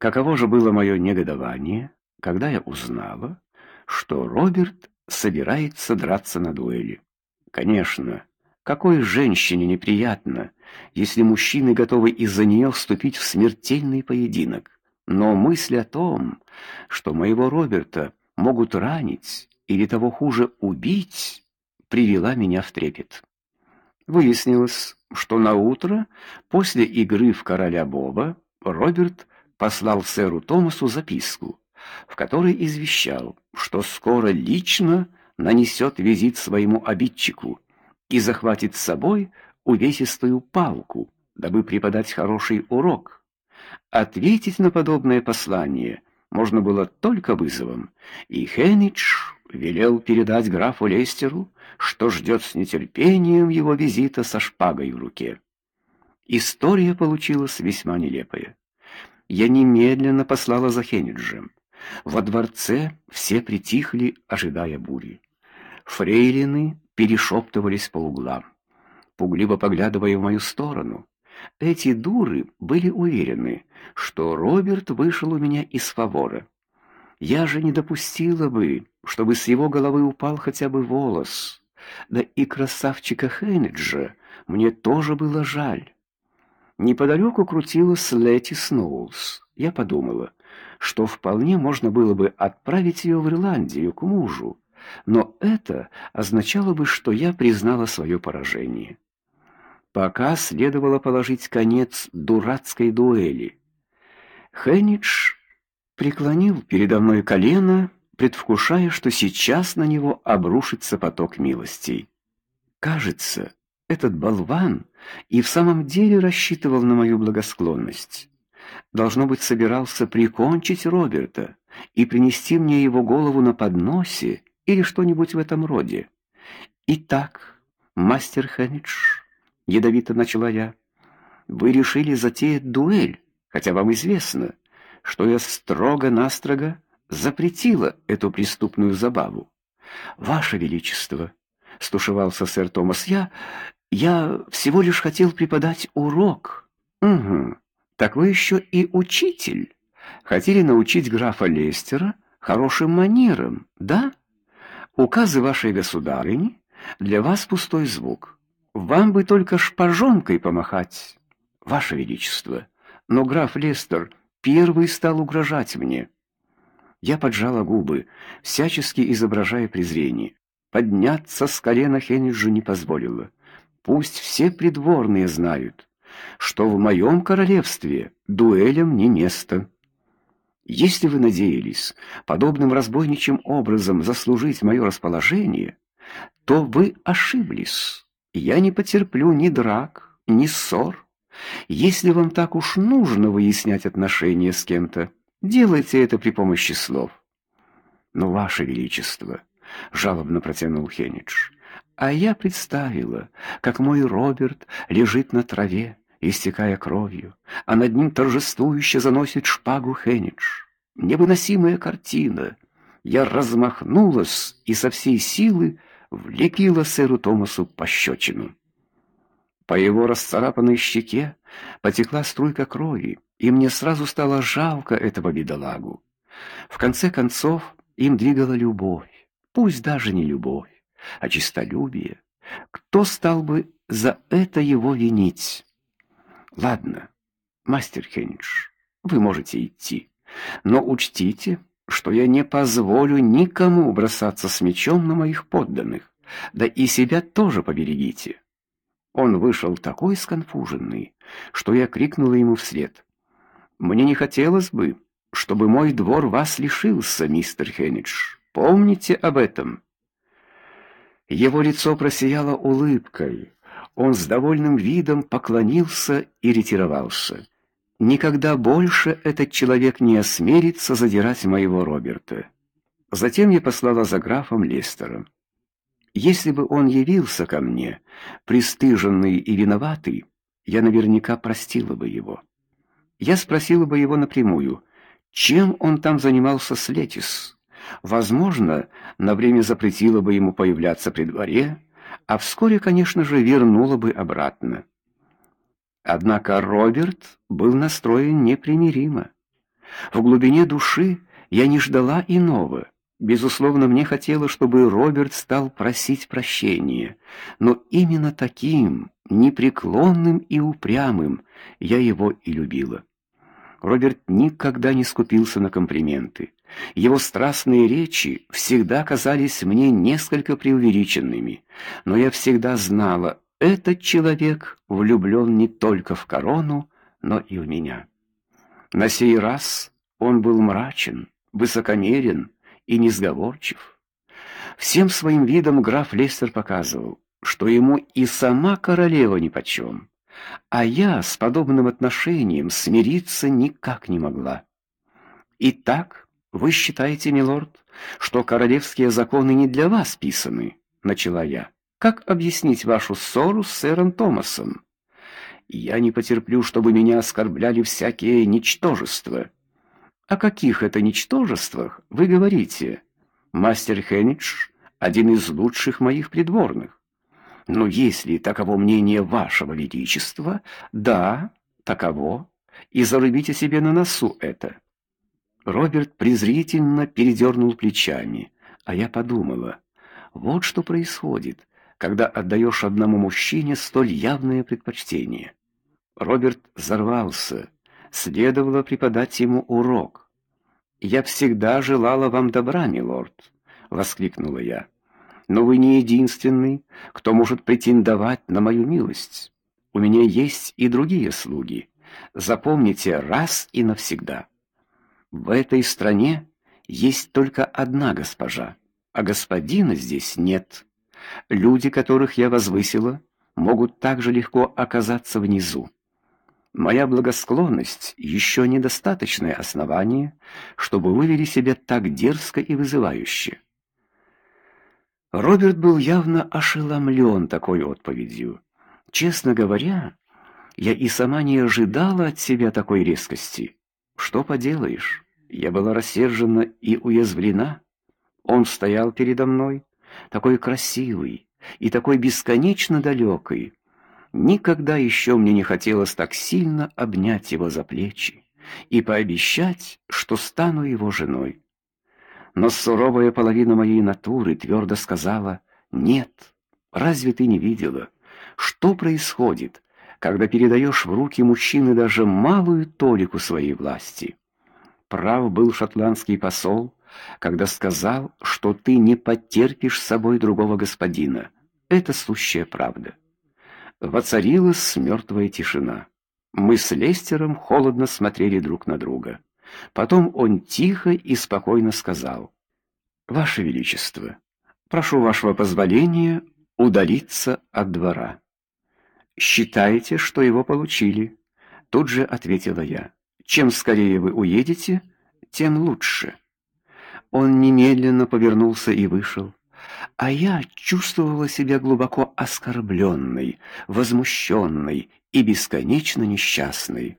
Каково же было мое негодование, когда я узнала, что Роберт собирается драться на дуэли. Конечно, какой женщине неприятно, если мужчины готовы из-за нее вступить в смертельный поединок. Но мысль о том, что моего Роберта могут ранить или того хуже убить, привела меня в трепет. Выяснилось, что на утро после игры в короля Боба Роберт послал сэру Томасу записку, в которой извещал, что скоро лично нанесет визит своему обидчику и захватит с собой увесистую палку, дабы преподать хороший урок. Ответить на подобное послание можно было только вызовом, и Хенич велел передать графу Лестеру, что ждет с нетерпением его визита со шпагой в руке. История получилась весьма нелепая. Я немедленно послала за Хениджем. Во дворце все притихли, ожидая бури. Фрейлины перешептывались по углам, пугливо поглядывая в мою сторону. Эти дуры были уверены, что Роберт вышел у меня из фавора. Я же не допустила бы, чтобы с его головы упал хотя бы волос. Да и красавчика Хенниджа мне тоже было жаль. Неподалеку крутилась Лети Сноулс. Я подумала, что вполне можно было бы отправить ее в Ирландию к мужу, но это означало бы, что я признала свое поражение. Пока следовало положить конец дурацкой дуэли. Хенич преклонил передо мной колено, предвкушая, что сейчас на него обрушится поток милостей. Кажется, этот болван и в самом деле рассчитывал на мою благосклонность. Должно быть, собирался прикончить Роберта и принести мне его голову на подносе или что-нибудь в этом роде. Итак, мастер Хенич, ядовито начала я. Вы решили затеять дуэль, хотя вам известно, что я строго-настрого запретила эту преступную забаву. Ваше величество, стушевался сэр Томас. Я я всего лишь хотел преподать урок. Угу. Так вы еще и учитель. Хотели научить графа Лестера хорошим манерам, да? Указы вашей государыни для вас пустой звук. Вам бы только шпажонкой помахать, ваше величество. Но граф Лестер первый стал угрожать мне. Я поджала губы, всячески изображая презрение. Подняться с колена Хенниджу не позволила. Пусть все придворные знают, что в моем королевстве дуэлям не место. Если вы надеялись подобным разбойничьим образом заслужить мое расположение, то вы ошиблись. Я не потерплю ни драк, ни ссор. Если вам так уж нужно выяснять отношения с кем-то, делайте это при помощи слов. Но ваше величество, жалобно протянул Хенич. А я представила, как мой Роберт лежит на траве, истекая кровью, а над ним торжествующе заносит шпагу Хенич. Невыносимая картина. Я размахнулась и со всей силы влепила сэру Томасу пощечину. По его расцарапанной щеке потекла струйка крови, и мне сразу стало жалко этого бедолагу. В конце концов, им двигала любовь, пусть даже не любовь, а честолюбие. Кто стал бы за это его винить? Ладно, мастер Хенич, вы можете идти, но учтите, что я не позволю никому бросаться с мечом на моих подданных. Да и себя тоже поберегите. Он вышел такой сконфуженный, что я крикнула ему вслед: "Мне не хотелось бы, чтобы мой двор вас лишился, мистер Хенидж. Помните об этом". Его лицо просияло улыбкой. Он с довольным видом поклонился и ретировался. Никогда больше этот человек не осмелится задирать моего Роберта. Затем я послала за графом Лестером. Если бы он явился ко мне, пристыженный и виноватый, я наверняка простила бы его. Я спросила бы его напрямую, чем он там занимался с Летис. Возможно, на время запретила бы ему появляться при дворе, а вскоре, конечно же, вернула бы обратно. Однако Роберт был настроен непримиримо. В глубине души я не ждала иного. Безусловно, мне хотелось, чтобы Роберт стал просить прощения, но именно таким, непреклонным и упрямым, я его и любила. Роберт никогда не скупился на комплименты. Его страстные речи всегда казались мне несколько преувеличенными, но я всегда знала, этот человек влюблен не только в корону, но и в меня. На сей раз он был мрачен, высокомерен, и несговорчив. Всем своим видом граф Лестер показывал, что ему и сама королева нипочем, а я с подобным отношением смириться никак не могла. Итак, вы считаете, милорд, что королевские законы не для вас писаны, начала я. Как объяснить вашу ссору с сэром Томасом? Я не потерплю, чтобы меня оскорбляли всякие ничтожества. О каких это ничтожествах вы говорите? Мастер Хеннидж один из лучших моих придворных. Но если таково мнение вашего величества, да, таково, и зарубите себе на носу это. Роберт презрительно передернул плечами, а я подумала: вот что происходит, когда отдаешь одному мужчине столь явное предпочтение. Роберт взорвался следовало преподать ему урок. Я всегда желала вам добра, милорд, воскликнула я. Но вы не единственный, кто может претендовать на мою милость. У меня есть и другие слуги. Запомните раз и навсегда. В этой стране есть только одна госпожа, а господина здесь нет. Люди, которых я возвысила, могут так же легко оказаться внизу. Моя благосклонность еще недостаточное основание, чтобы вы вели себя так дерзко и вызывающе. Роберт был явно ошеломлен такой отповедью. Честно говоря, я и сама не ожидала от себя такой резкости. Что поделаешь? Я была рассержена и уязвлена. Он стоял передо мной, такой красивый и такой бесконечно далекий, Никогда еще мне не хотелось так сильно обнять его за плечи и пообещать, что стану его женой. Но суровая половина моей натуры твердо сказала: "Нет. Разве ты не видела, что происходит, когда передаешь в руки мужчины даже малую толику своей власти?" Прав был шотландский посол, когда сказал, что ты не потерпишь с собой другого господина. Это сущая правда. Воцарилась мертвая тишина. Мы с Лестером холодно смотрели друг на друга. Потом он тихо и спокойно сказал: "Ваше величество, прошу вашего позволения удалиться от двора". "Считаете, что его получили?" тут же ответила я. "Чем скорее вы уедете, тем лучше". Он немедленно повернулся и вышел а я чувствовала себя глубоко оскорбленной, возмущенной и бесконечно несчастной.